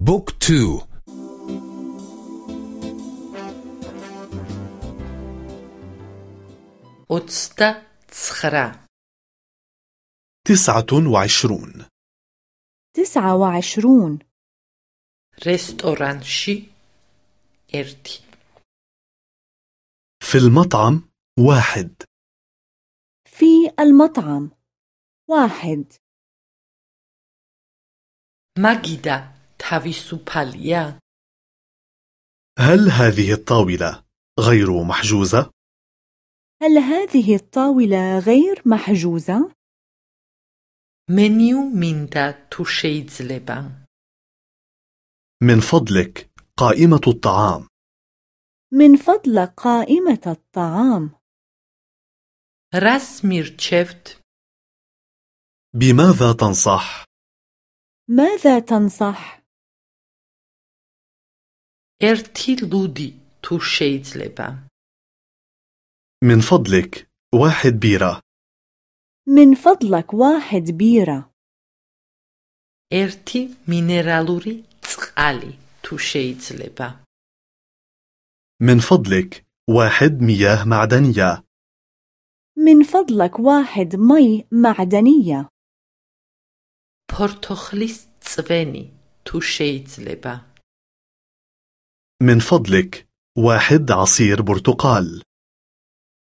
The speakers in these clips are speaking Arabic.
Book two. أتستا تسخرا تسعة وعشرون. تسعة وعشرون. რესტორანში ერთი. في المطعم واحد. في المطعم واحد. ماجيدا. تافيسوباليا هل هذه الطاولة غير محجوزة؟ هل هذه الطاولة غير محجوزة؟ منيو ميندا تو შეიძლება من فضلك قائمة الطعام من فضل قائمة الطعام რას მირჩევთ بماذا تنصح؟ ماذا تنصح؟ ერთი ლუდი თუ შეიძლება من فضلك واحد بيرة من فضلك واحد بيرة ერთი მინერალური წყალი თუ შეიძლება من فضلك واحد مياه معدنية من فضلك واحد مي معدنية ფორთოხლის წვენი თუ შეიძლება من فضلك واحد عصير برتقال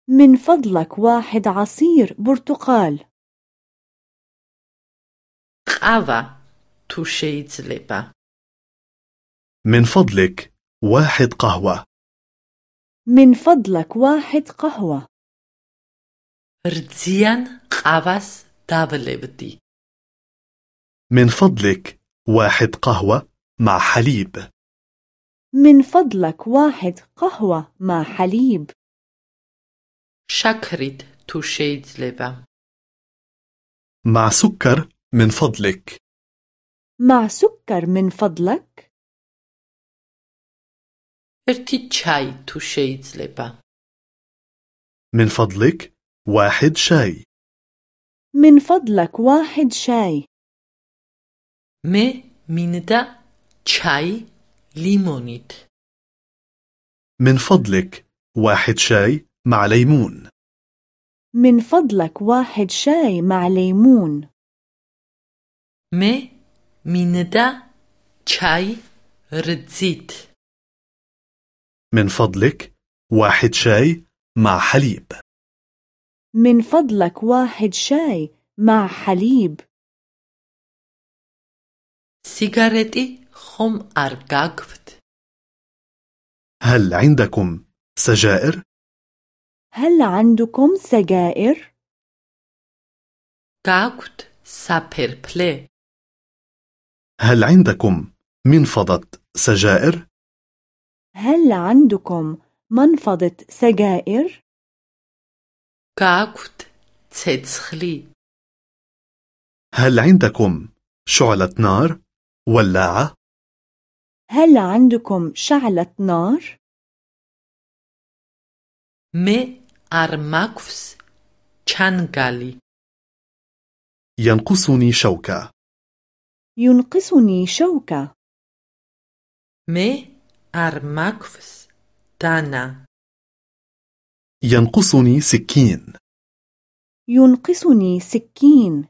من فضلك واحد عصير برتقال ყავა თუ შეიძლება من فضلك واحد قهوة من فضلك واحد قهوة რძიან ყავას დაბლებდი من فضلك واحد قهوة مع حليب من فضلك واحد قهوة مع حليب შაქრით თუ შეიძლება مع سكر من فضلك مع سكر من فضلك ერთი ჩაი თუ შეიძლება من فضلك واحد شاي من فضلك واحد شاي მე მინდა ჩაი ليمونيت من فضلك واحد شاي مع ليمون. من فضلك واحد شاي مع ليمون. مي ميندا شاي رزيت. من فضلك واحد شاي مع حليب. من فضلك واحد شاي مع حليب. سيجارتي ხომ არ გაგვთ هل عندكم سجائر؟ هل عندكم سجائر؟ გაგვთ საფერფლე هل عندكم منفضة سجائر؟ هل عندكم منفضة سجائر؟ გაგვთ ცეცხლი هل عندكم شعلة نار؟ ولاعة؟ هل عندكم شعلة نار؟ მე არ მაქვს ჩანგალი ينقصني شوكة ينقصني شوكة მე არ მაქვს დანა ينقصني سكين ينقصني سكين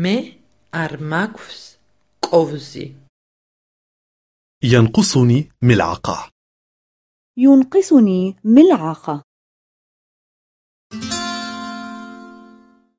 მე არ მაქვს კოვზი ينقصني ملعقة. ينقصني ملعقة.